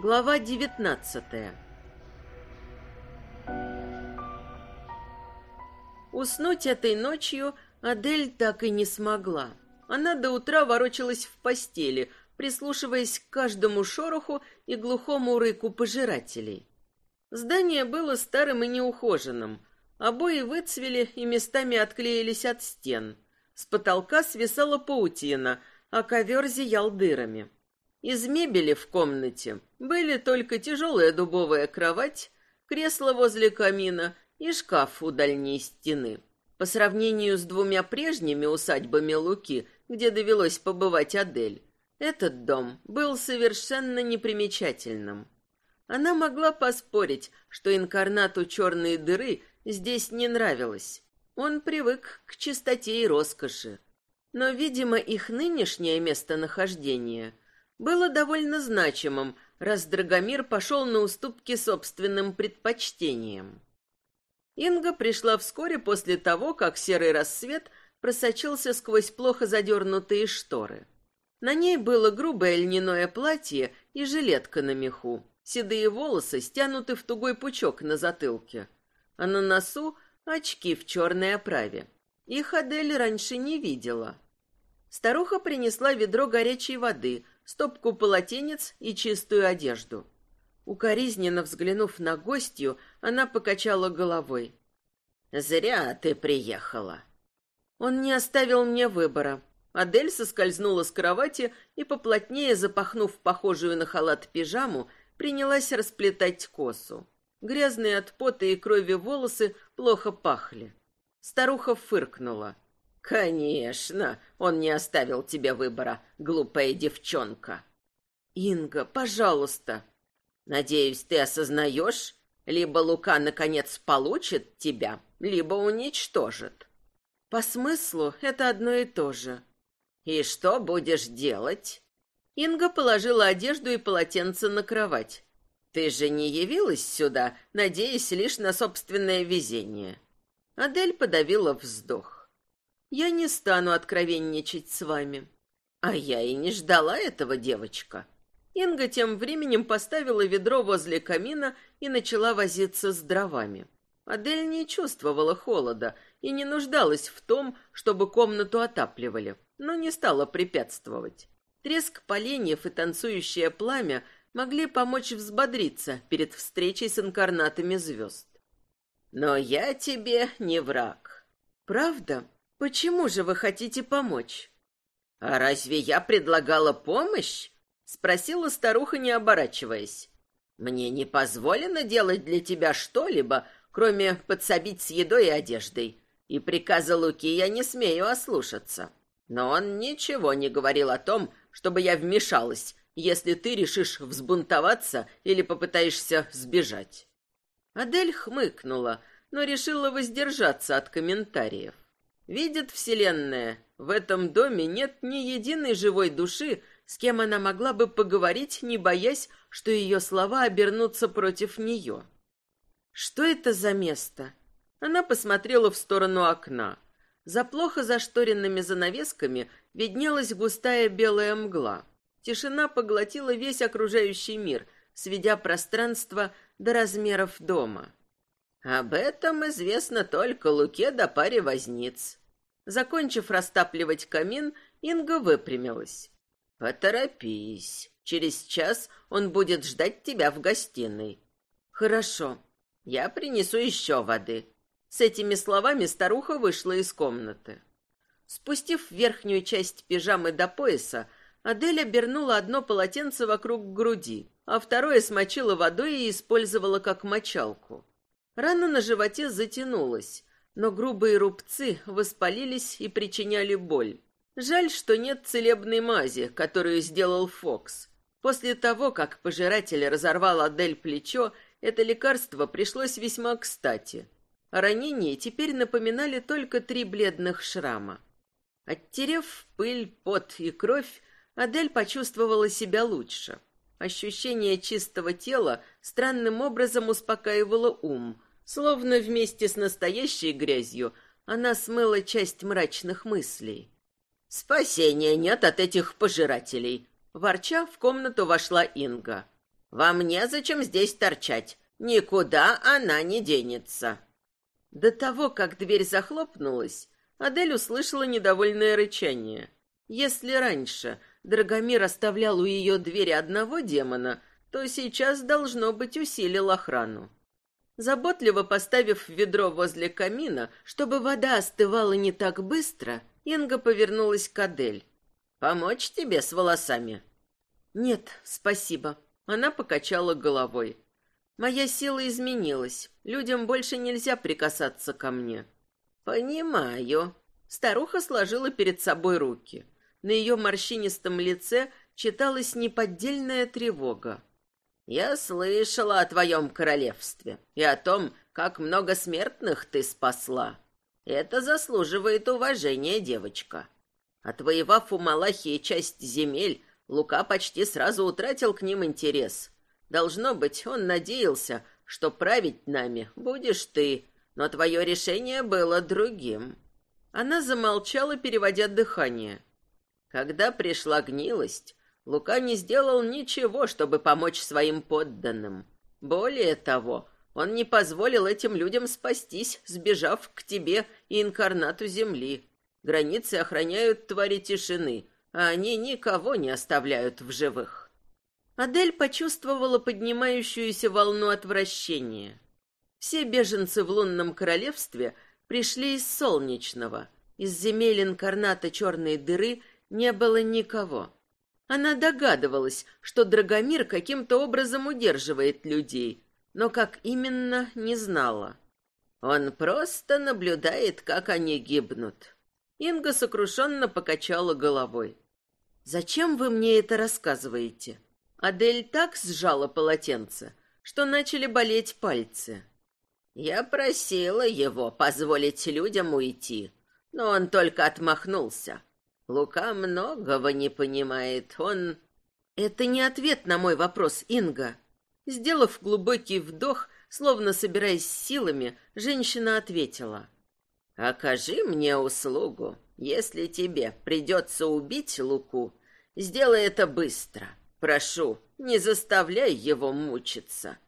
Глава девятнадцатая Уснуть этой ночью Адель так и не смогла. Она до утра ворочалась в постели, прислушиваясь к каждому шороху и глухому рыку пожирателей. Здание было старым и неухоженным. Обои выцвели и местами отклеились от стен. С потолка свисала паутина, а ковер зиял дырами. Из мебели в комнате были только тяжелая дубовая кровать, кресло возле камина и шкаф у дальней стены. По сравнению с двумя прежними усадьбами Луки, где довелось побывать Адель, этот дом был совершенно непримечательным. Она могла поспорить, что инкарнату черной дыры здесь не нравилось. Он привык к чистоте и роскоши. Но, видимо, их нынешнее местонахождение было довольно значимым, раз Драгомир пошел на уступки собственным предпочтениям. Инга пришла вскоре после того, как серый рассвет просочился сквозь плохо задернутые шторы. На ней было грубое льняное платье и жилетка на меху. Седые волосы стянуты в тугой пучок на затылке, а на носу очки в черной оправе. Их Адель раньше не видела. Старуха принесла ведро горячей воды, стопку полотенец и чистую одежду. Укоризненно взглянув на гостью, она покачала головой. «Зря ты приехала». Он не оставил мне выбора. Адель соскользнула с кровати и, поплотнее запахнув похожую на халат пижаму, принялась расплетать косу. Грязные от пота и крови волосы плохо пахли. Старуха фыркнула. «Конечно, он не оставил тебе выбора, глупая девчонка». «Инга, пожалуйста». «Надеюсь, ты осознаешь, либо Лука наконец получит тебя, либо уничтожит». «По смыслу это одно и то же». «И что будешь делать?» Инга положила одежду и полотенце на кровать. «Ты же не явилась сюда, надеясь лишь на собственное везение». Адель подавила вздох. «Я не стану откровенничать с вами». «А я и не ждала этого, девочка». Инга тем временем поставила ведро возле камина и начала возиться с дровами. Адель не чувствовала холода и не нуждалась в том, чтобы комнату отапливали но не стала препятствовать. Треск поленьев и танцующее пламя могли помочь взбодриться перед встречей с инкарнатами звезд. «Но я тебе не враг». «Правда? Почему же вы хотите помочь?» «А разве я предлагала помощь?» — спросила старуха, не оборачиваясь. «Мне не позволено делать для тебя что-либо, кроме подсобить с едой и одеждой, и приказа Луки я не смею ослушаться». Но он ничего не говорил о том, чтобы я вмешалась, если ты решишь взбунтоваться или попытаешься сбежать. Адель хмыкнула, но решила воздержаться от комментариев. Видит Вселенная, в этом доме нет ни единой живой души, с кем она могла бы поговорить, не боясь, что ее слова обернутся против нее. Что это за место? Она посмотрела в сторону окна. За плохо зашторенными занавесками виднелась густая белая мгла. Тишина поглотила весь окружающий мир, сведя пространство до размеров дома. Об этом известно только Луке да паре возниц. Закончив растапливать камин, Инга выпрямилась. «Поторопись. Через час он будет ждать тебя в гостиной». «Хорошо. Я принесу еще воды. С этими словами старуха вышла из комнаты. Спустив верхнюю часть пижамы до пояса, Адель обернула одно полотенце вокруг груди, а второе смочила водой и использовала как мочалку. Рана на животе затянулась, но грубые рубцы воспалились и причиняли боль. Жаль, что нет целебной мази, которую сделал Фокс. После того, как пожиратель разорвал Адель плечо, это лекарство пришлось весьма кстати. Ранения теперь напоминали только три бледных шрама. Оттерев пыль, пот и кровь, Адель почувствовала себя лучше. Ощущение чистого тела странным образом успокаивало ум, словно вместе с настоящей грязью она смыла часть мрачных мыслей. «Спасения нет от этих пожирателей!» Ворча, в комнату вошла Инга. «Вам незачем здесь торчать. Никуда она не денется». До того, как дверь захлопнулась, Адель услышала недовольное рычание. Если раньше Драгомир оставлял у ее двери одного демона, то сейчас, должно быть, усилил охрану. Заботливо поставив ведро возле камина, чтобы вода остывала не так быстро, Инга повернулась к Адель. «Помочь тебе с волосами?» «Нет, спасибо». Она покачала головой. «Моя сила изменилась. Людям больше нельзя прикасаться ко мне». «Понимаю». Старуха сложила перед собой руки. На ее морщинистом лице читалась неподдельная тревога. Я слышала о твоем королевстве и о том, как много смертных ты спасла. Это заслуживает уважения, девочка. Отвоевав у Малахии часть земель, Лука почти сразу утратил к ним интерес. Должно быть, он надеялся, что править нами будешь ты, но твое решение было другим. Она замолчала, переводя дыхание. Когда пришла гнилость, Лука не сделал ничего, чтобы помочь своим подданным. Более того, он не позволил этим людям спастись, сбежав к тебе и инкарнату земли. Границы охраняют твари тишины, а они никого не оставляют в живых. Адель почувствовала поднимающуюся волну отвращения. Все беженцы в лунном королевстве пришли из солнечного. Из земель инкарната черной дыры не было никого. Она догадывалась, что Драгомир каким-то образом удерживает людей, но как именно, не знала. Он просто наблюдает, как они гибнут. Инга сокрушенно покачала головой. «Зачем вы мне это рассказываете?» Адель так сжала полотенце, что начали болеть пальцы. «Я просила его позволить людям уйти, но он только отмахнулся. Лука многого не понимает. Он... Это не ответ на мой вопрос, Инга. Сделав глубокий вдох, словно собираясь силами, женщина ответила. «Окажи мне услугу. Если тебе придется убить Луку, сделай это быстро. Прошу, не заставляй его мучиться».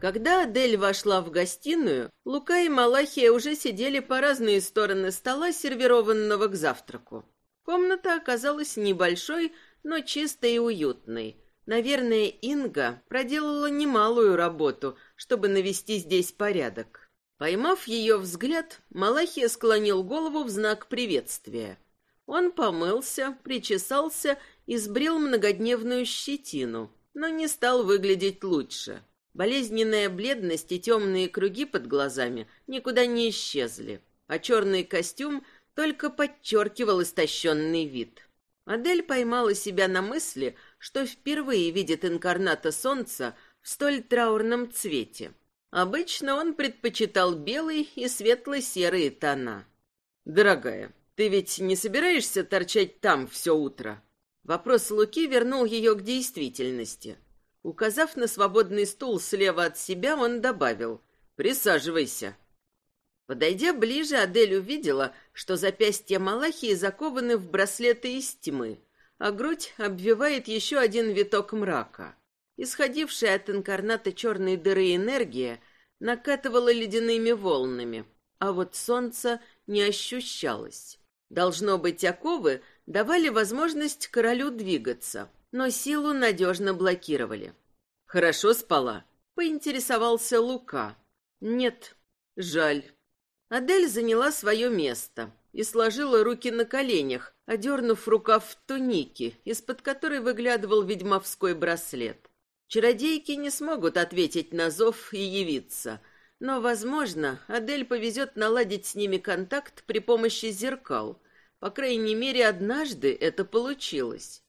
Когда Адель вошла в гостиную, Лука и Малахия уже сидели по разные стороны стола, сервированного к завтраку. Комната оказалась небольшой, но чистой и уютной. Наверное, Инга проделала немалую работу, чтобы навести здесь порядок. Поймав ее взгляд, Малахия склонил голову в знак приветствия. Он помылся, причесался и сбрил многодневную щетину, но не стал выглядеть лучше. Болезненная бледность и темные круги под глазами никуда не исчезли, а черный костюм только подчеркивал истощенный вид. Адель поймала себя на мысли, что впервые видит инкарната солнца в столь траурном цвете. Обычно он предпочитал белый и светло-серые тона. «Дорогая, ты ведь не собираешься торчать там все утро?» Вопрос Луки вернул ее к действительности – Указав на свободный стул слева от себя, он добавил «Присаживайся». Подойдя ближе, Адель увидела, что запястья Малахии закованы в браслеты из тьмы, а грудь обвивает еще один виток мрака. Исходившая от инкарната черной дыры энергия накатывала ледяными волнами, а вот солнце не ощущалось. Должно быть, оковы давали возможность королю двигаться — но силу надежно блокировали. «Хорошо спала?» — поинтересовался Лука. «Нет, жаль». Адель заняла свое место и сложила руки на коленях, одернув рукав туники, из-под которой выглядывал ведьмовской браслет. Чародейки не смогут ответить на зов и явиться, но, возможно, Адель повезет наладить с ними контакт при помощи зеркал. По крайней мере, однажды это получилось.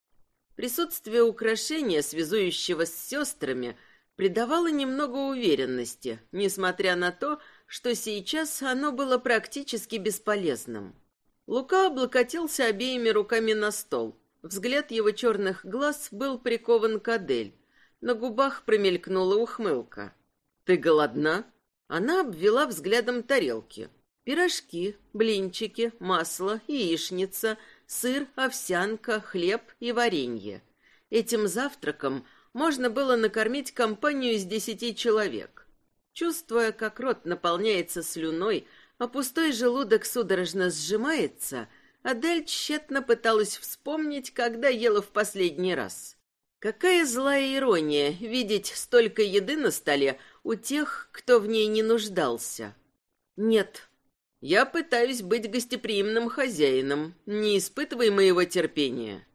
Присутствие украшения, связующего с сестрами, придавало немного уверенности, несмотря на то, что сейчас оно было практически бесполезным. Лука облокотился обеими руками на стол. Взгляд его черных глаз был прикован к Адель. На губах промелькнула ухмылка. «Ты голодна?» Она обвела взглядом тарелки. Пирожки, блинчики, масло, яичница, сыр, овсянка, хлеб и варенье. Этим завтраком можно было накормить компанию из десяти человек. Чувствуя, как рот наполняется слюной, а пустой желудок судорожно сжимается, Адель тщетно пыталась вспомнить, когда ела в последний раз. Какая злая ирония видеть столько еды на столе у тех, кто в ней не нуждался. Нет, я пытаюсь быть гостеприимным хозяином, не испытывай моего терпения.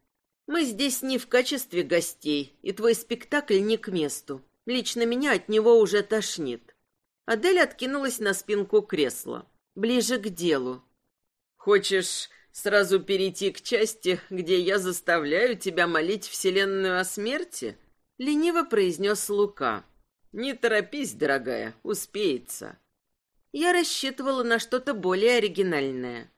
Мы здесь не в качестве гостей, и твой спектакль не к месту. Лично меня от него уже тошнит. Адель откинулась на спинку кресла, ближе к делу. Хочешь сразу перейти к части, где я заставляю тебя молить Вселенную о смерти? Лениво произнес Лука. Не торопись, дорогая, успеется. Я рассчитывала на что-то более оригинальное.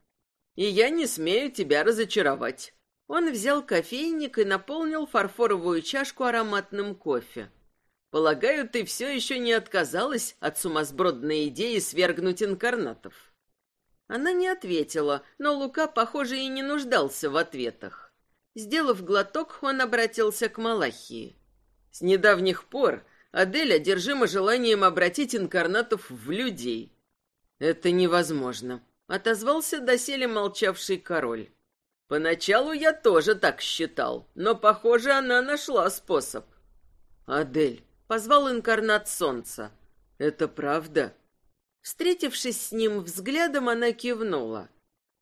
И я не смею тебя разочаровать. Он взял кофейник и наполнил фарфоровую чашку ароматным кофе. Полагаю, ты все еще не отказалась от сумасбродной идеи свергнуть инкарнатов. Она не ответила, но Лука, похоже, и не нуждался в ответах. Сделав глоток, он обратился к Малахии. С недавних пор Адель одержима желанием обратить инкарнатов в людей. «Это невозможно», — отозвался доселе молчавший король. «Поначалу я тоже так считал, но, похоже, она нашла способ». «Адель», — позвал инкарнат солнца, — «это правда?» Встретившись с ним взглядом, она кивнула.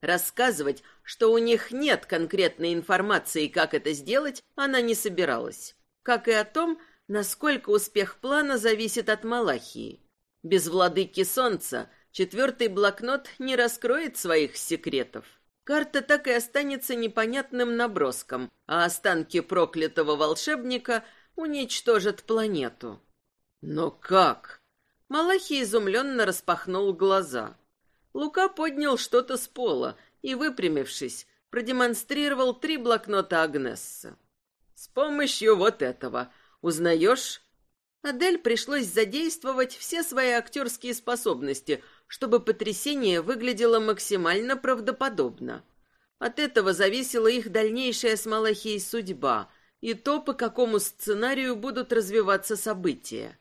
Рассказывать, что у них нет конкретной информации, как это сделать, она не собиралась. Как и о том, насколько успех плана зависит от Малахии. Без владыки солнца Четвертый блокнот не раскроет своих секретов. Карта так и останется непонятным наброском, а останки проклятого волшебника уничтожат планету. Но как? Малахи изумленно распахнул глаза. Лука поднял что-то с пола и, выпрямившись, продемонстрировал три блокнота Агнесса. «С помощью вот этого узнаешь?» Адель пришлось задействовать все свои актерские способности – чтобы потрясение выглядело максимально правдоподобно. От этого зависела их дальнейшая с Малахией судьба и то, по какому сценарию будут развиваться события.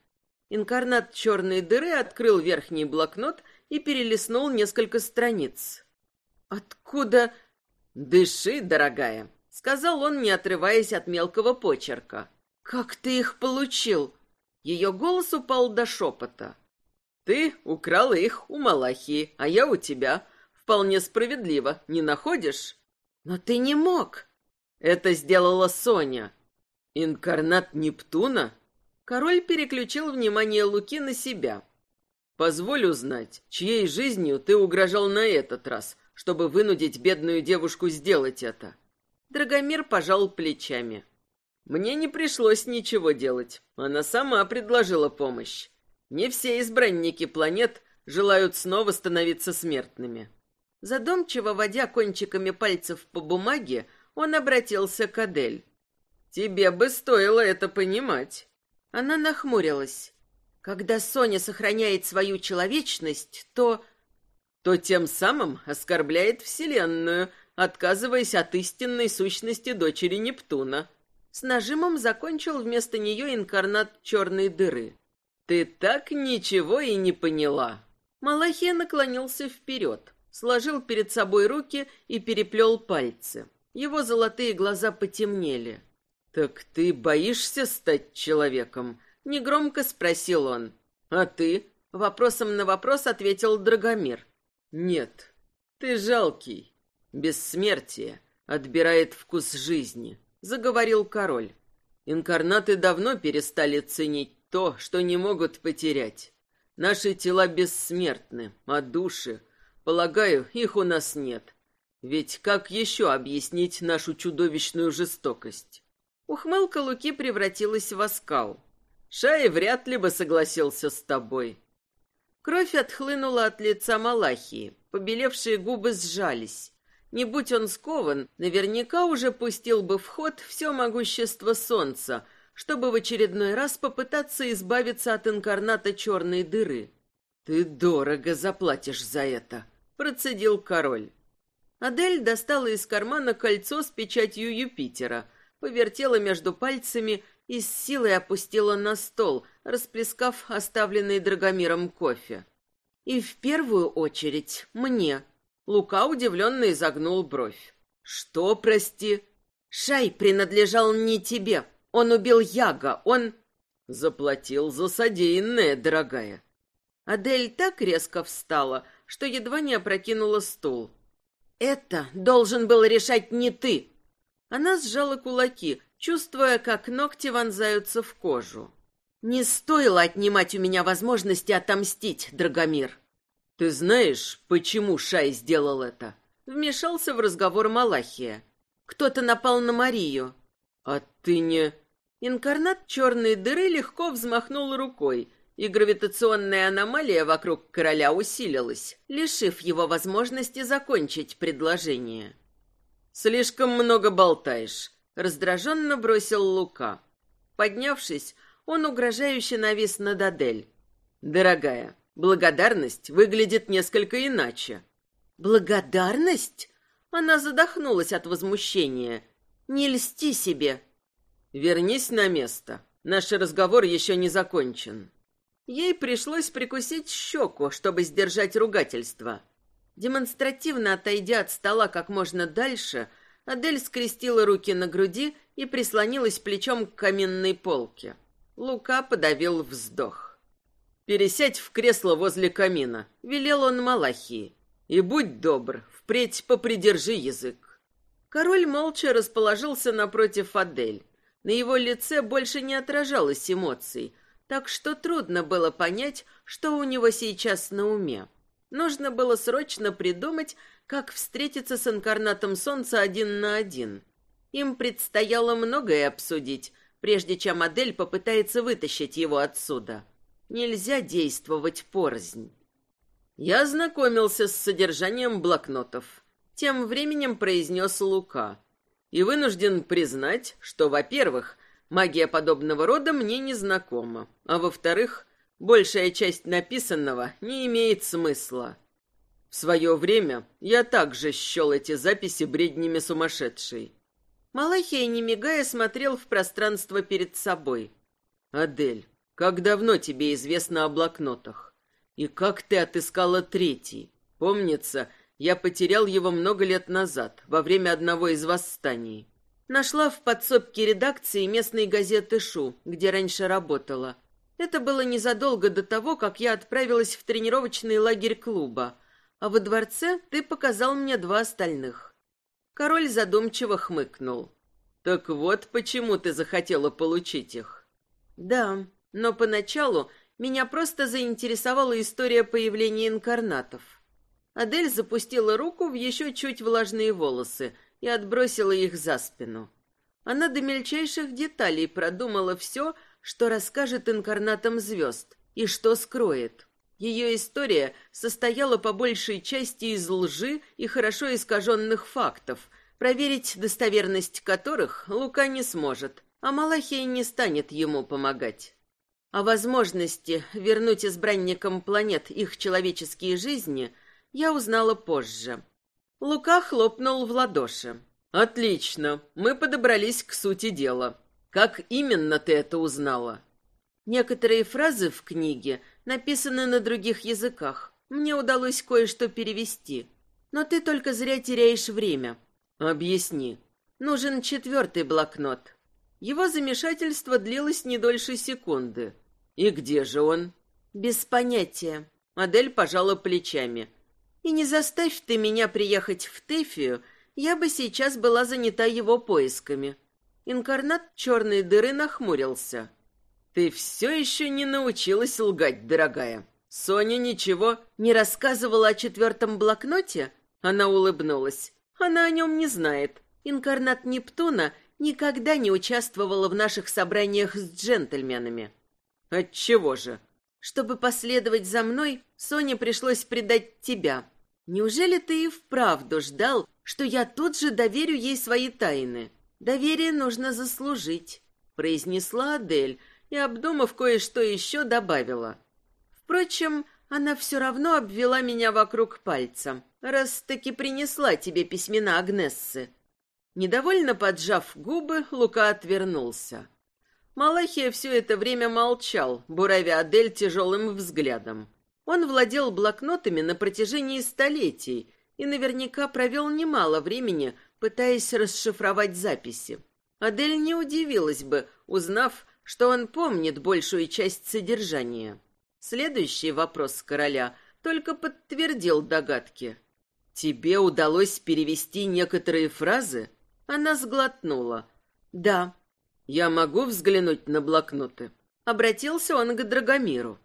Инкарнат черной дыры открыл верхний блокнот и перелистнул несколько страниц. «Откуда...» «Дыши, дорогая», — сказал он, не отрываясь от мелкого почерка. «Как ты их получил?» Ее голос упал до шепота. Ты украла их у Малахии, а я у тебя. Вполне справедливо, не находишь? Но ты не мог. Это сделала Соня. Инкарнат Нептуна? Король переключил внимание Луки на себя. Позволь узнать, чьей жизнью ты угрожал на этот раз, чтобы вынудить бедную девушку сделать это. Драгомир пожал плечами. Мне не пришлось ничего делать. Она сама предложила помощь. Не все избранники планет желают снова становиться смертными. Задумчиво водя кончиками пальцев по бумаге, он обратился к Адель. «Тебе бы стоило это понимать». Она нахмурилась. «Когда Соня сохраняет свою человечность, то...» «То тем самым оскорбляет Вселенную, отказываясь от истинной сущности дочери Нептуна». С нажимом закончил вместо нее инкарнат черной дыры. «Ты так ничего и не поняла». Малахия наклонился вперед, сложил перед собой руки и переплел пальцы. Его золотые глаза потемнели. «Так ты боишься стать человеком?» — негромко спросил он. «А ты?» — вопросом на вопрос ответил Драгомир. «Нет, ты жалкий. Бессмертие отбирает вкус жизни», — заговорил король. «Инкарнаты давно перестали ценить то, что не могут потерять. Наши тела бессмертны, а души, полагаю, их у нас нет. Ведь как еще объяснить нашу чудовищную жестокость? Ухмылка Луки превратилась в оскал. Шай вряд ли бы согласился с тобой. Кровь отхлынула от лица Малахии, побелевшие губы сжались. Не будь он скован, наверняка уже пустил бы в ход все могущество солнца, чтобы в очередной раз попытаться избавиться от инкарната черной дыры. «Ты дорого заплатишь за это», процедил король. Адель достала из кармана кольцо с печатью Юпитера, повертела между пальцами и с силой опустила на стол, расплескав оставленный Драгомиром кофе. И в первую очередь мне. Лука удивленно изогнул бровь. «Что, прости?» «Шай принадлежал не тебе. Он убил Яга. Он...» «Заплатил за содеянное, дорогая». Адель так резко встала, что едва не опрокинула стул. «Это должен был решать не ты!» Она сжала кулаки, чувствуя, как ногти вонзаются в кожу. «Не стоило отнимать у меня возможности отомстить, Драгомир!» «Ты знаешь, почему Шай сделал это?» Вмешался в разговор Малахия. «Кто-то напал на Марию». «А ты не...» Инкарнат черной дыры легко взмахнул рукой, и гравитационная аномалия вокруг короля усилилась, лишив его возможности закончить предложение. «Слишком много болтаешь», — раздраженно бросил Лука. Поднявшись, он угрожающе навис над Адель. «Дорогая, благодарность выглядит несколько иначе». «Благодарность?» Она задохнулась от возмущения. «Не льсти себе». «Вернись на место. Наш разговор еще не закончен». Ей пришлось прикусить щеку, чтобы сдержать ругательство. Демонстративно отойдя от стола как можно дальше, Адель скрестила руки на груди и прислонилась плечом к каминной полке. Лука подавил вздох. «Пересядь в кресло возле камина», — велел он Малахии. «И будь добр, впредь попридержи язык». Король молча расположился напротив Адель. На его лице больше не отражалось эмоций — так что трудно было понять, что у него сейчас на уме. Нужно было срочно придумать, как встретиться с инкарнатом солнца один на один. Им предстояло многое обсудить, прежде чем модель попытается вытащить его отсюда. Нельзя действовать порознь. Я ознакомился с содержанием блокнотов. Тем временем произнес Лука. И вынужден признать, что, во-первых, Магия подобного рода мне не знакома. А во-вторых, большая часть написанного не имеет смысла. В свое время я также счел эти записи бреднями сумасшедшей. Малахия, не мигая, смотрел в пространство перед собой. «Адель, как давно тебе известно о блокнотах? И как ты отыскала третий? Помнится, я потерял его много лет назад, во время одного из восстаний. Нашла в подсобке редакции местной газеты «Шу», где раньше работала. Это было незадолго до того, как я отправилась в тренировочный лагерь клуба, а во дворце ты показал мне два остальных. Король задумчиво хмыкнул. «Так вот почему ты захотела получить их». «Да, но поначалу меня просто заинтересовала история появления инкарнатов». Адель запустила руку в еще чуть влажные волосы – и отбросила их за спину. Она до мельчайших деталей продумала все, что расскажет инкарнатам звезд и что скроет. Ее история состояла по большей части из лжи и хорошо искаженных фактов, проверить достоверность которых Лука не сможет, а Малахия не станет ему помогать. О возможности вернуть избранникам планет их человеческие жизни я узнала позже. Лука хлопнул в ладоши. «Отлично, мы подобрались к сути дела. Как именно ты это узнала?» Некоторые фразы в книге написаны на других языках. Мне удалось кое-что перевести. Но ты только зря теряешь время. Объясни. Нужен четвертый блокнот. Его замешательство длилось не дольше секунды. И где же он? Без понятия. Модель пожала плечами. И не заставь ты меня приехать в Тефию, я бы сейчас была занята его поисками. Инкарнат черной дыры нахмурился. Ты все еще не научилась лгать, дорогая. Соня ничего не рассказывала о четвертом блокноте? Она улыбнулась. Она о нем не знает. Инкарнат Нептуна никогда не участвовала в наших собраниях с джентльменами. Отчего же? Чтобы последовать за мной, Соне пришлось предать тебя. Неужели ты и вправду ждал, что я тут же доверю ей свои тайны? Доверие нужно заслужить, произнесла Адель и, обдумав кое-что еще, добавила. Впрочем, она все равно обвела меня вокруг пальца, раз таки принесла тебе письмена Агнессы. Недовольно поджав губы, Лука отвернулся. Малахия все это время молчал, буравя Адель тяжелым взглядом. Он владел блокнотами на протяжении столетий и наверняка провел немало времени, пытаясь расшифровать записи. Адель не удивилась бы, узнав, что он помнит большую часть содержания. Следующий вопрос короля только подтвердил догадки. «Тебе удалось перевести некоторые фразы?» Она сглотнула. «Да». «Я могу взглянуть на блокноты?» Обратился он к Драгомиру.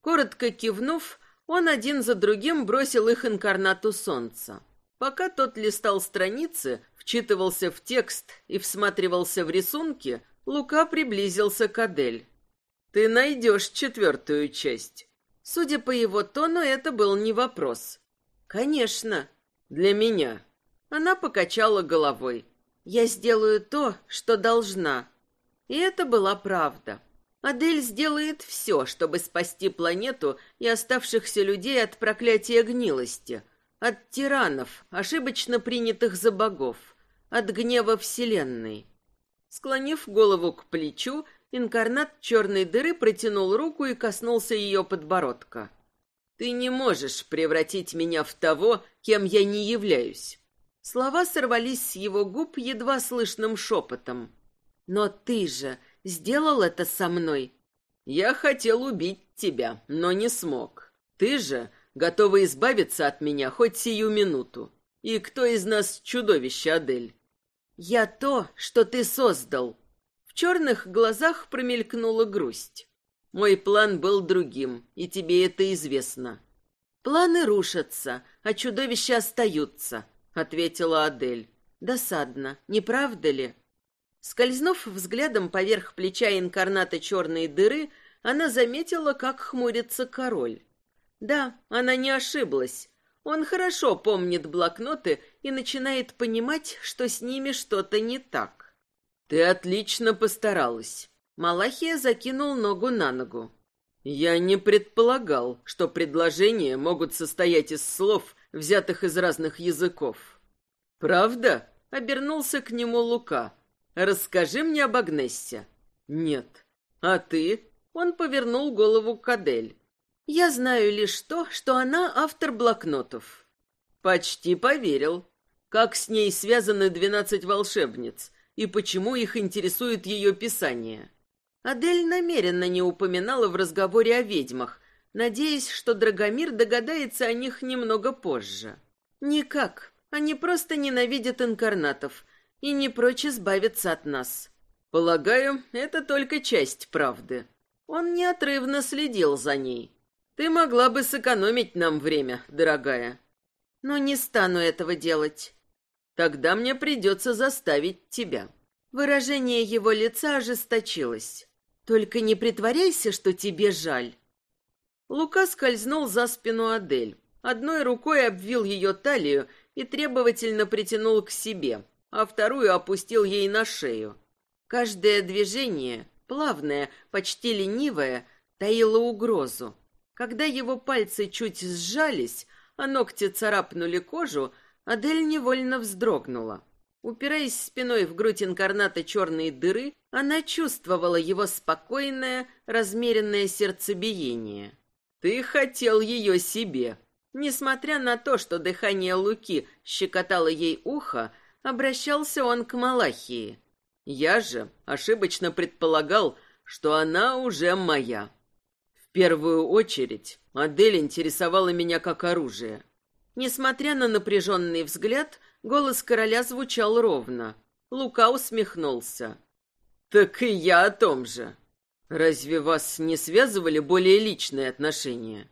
Коротко кивнув, он один за другим бросил их инкарнату солнца. Пока тот листал страницы, вчитывался в текст и всматривался в рисунки, Лука приблизился к Адель. «Ты найдешь четвертую часть». Судя по его тону, это был не вопрос. «Конечно. Для меня». Она покачала головой. «Я сделаю то, что должна». И это была правда. Адель сделает все, чтобы спасти планету и оставшихся людей от проклятия гнилости, от тиранов, ошибочно принятых за богов, от гнева Вселенной. Склонив голову к плечу, инкарнат черной дыры протянул руку и коснулся ее подбородка. «Ты не можешь превратить меня в того, кем я не являюсь». Слова сорвались с его губ едва слышным шепотом. «Но ты же сделал это со мной». «Я хотел убить тебя, но не смог. Ты же готова избавиться от меня хоть сию минуту. И кто из нас чудовище, Адель?» «Я то, что ты создал». В черных глазах промелькнула грусть. «Мой план был другим, и тебе это известно». «Планы рушатся, а чудовища остаются», — ответила Адель. «Досадно, не правда ли?» Скользнув взглядом поверх плеча инкарната черной дыры, она заметила, как хмурится король. Да, она не ошиблась. Он хорошо помнит блокноты и начинает понимать, что с ними что-то не так. «Ты отлично постаралась». Малахия закинул ногу на ногу. «Я не предполагал, что предложения могут состоять из слов, взятых из разных языков». «Правда?» — обернулся к нему Лука. «Расскажи мне об Агнессе». «Нет». «А ты?» — он повернул голову к Адель. Я знаю лишь то, что она автор блокнотов. Почти поверил. Как с ней связаны двенадцать волшебниц и почему их интересует ее писание? Адель намеренно не упоминала в разговоре о ведьмах, надеясь, что Драгомир догадается о них немного позже. Никак. Они просто ненавидят инкарнатов и не прочь избавиться от нас. Полагаю, это только часть правды. Он неотрывно следил за ней. Ты могла бы сэкономить нам время, дорогая. Но не стану этого делать. Тогда мне придется заставить тебя. Выражение его лица ожесточилось. Только не притворяйся, что тебе жаль. Лука скользнул за спину Адель. Одной рукой обвил ее талию и требовательно притянул к себе, а вторую опустил ей на шею. Каждое движение, плавное, почти ленивое, таило угрозу. Когда его пальцы чуть сжались, а ногти царапнули кожу, Адель невольно вздрогнула. Упираясь спиной в грудь инкарната черной дыры, она чувствовала его спокойное, размеренное сердцебиение. «Ты хотел ее себе!» Несмотря на то, что дыхание Луки щекотало ей ухо, обращался он к Малахии. «Я же ошибочно предполагал, что она уже моя первую очередь модель интересовала меня как оружие. Несмотря на напряженный взгляд, голос короля звучал ровно. Лука усмехнулся. «Так и я о том же. Разве вас не связывали более личные отношения?»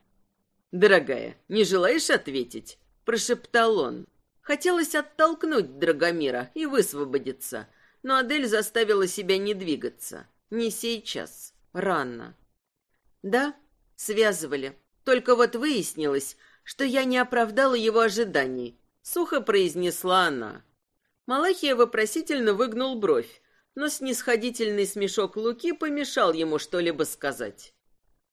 «Дорогая, не желаешь ответить?» — прошептал он. Хотелось оттолкнуть Драгомира и высвободиться, но Адель заставила себя не двигаться. Не сейчас. Рано. Да, связывали. Только вот выяснилось, что я не оправдала его ожиданий. Сухо произнесла она. Малахия вопросительно выгнул бровь, но снисходительный смешок Луки помешал ему что-либо сказать.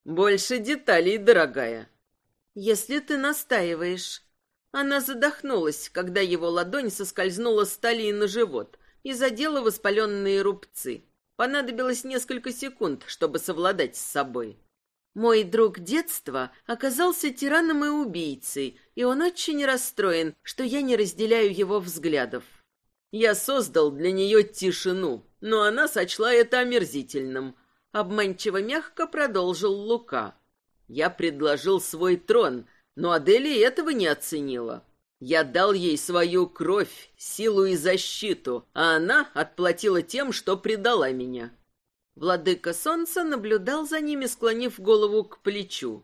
«Больше деталей, дорогая». «Если ты настаиваешь». Она задохнулась, когда его ладонь соскользнула с талии на живот и задела воспаленные рубцы. Понадобилось несколько секунд, чтобы совладать с собой. Мой друг детства оказался тираном и убийцей, и он очень расстроен, что я не разделяю его взглядов. Я создал для нее тишину, но она сочла это омерзительным. Обманчиво мягко продолжил Лука. Я предложил свой трон, но Адели этого не оценила. Я дал ей свою кровь, силу и защиту, а она отплатила тем, что предала меня. Владыка Солнца наблюдал за ними, склонив голову к плечу.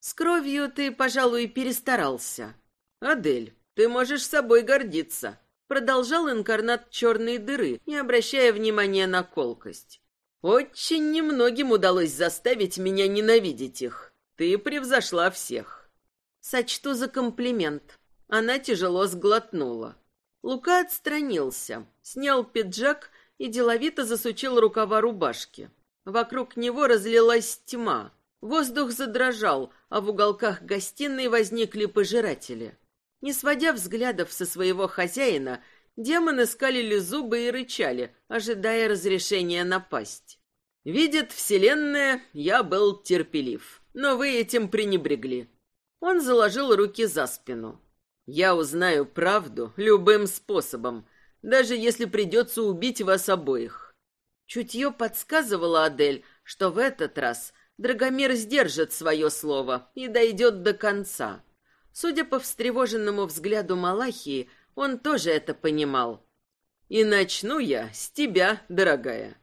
«С кровью ты, пожалуй, перестарался. Адель, ты можешь собой гордиться», — продолжал инкарнат черной дыры, не обращая внимания на колкость. «Очень немногим удалось заставить меня ненавидеть их. Ты превзошла всех». «Сочту за комплимент». Она тяжело сглотнула. Лука отстранился, снял пиджак и деловито засучил рукава рубашки. Вокруг него разлилась тьма. Воздух задрожал, а в уголках гостиной возникли пожиратели. Не сводя взглядов со своего хозяина, демоны скалили зубы и рычали, ожидая разрешения напасть. «Видит Вселенная, я был терпелив, но вы этим пренебрегли». Он заложил руки за спину. «Я узнаю правду любым способом, даже если придется убить вас обоих. Чутье подсказывало Адель, что в этот раз Драгомир сдержит свое слово и дойдет до конца. Судя по встревоженному взгляду Малахии, он тоже это понимал. «И начну я с тебя, дорогая».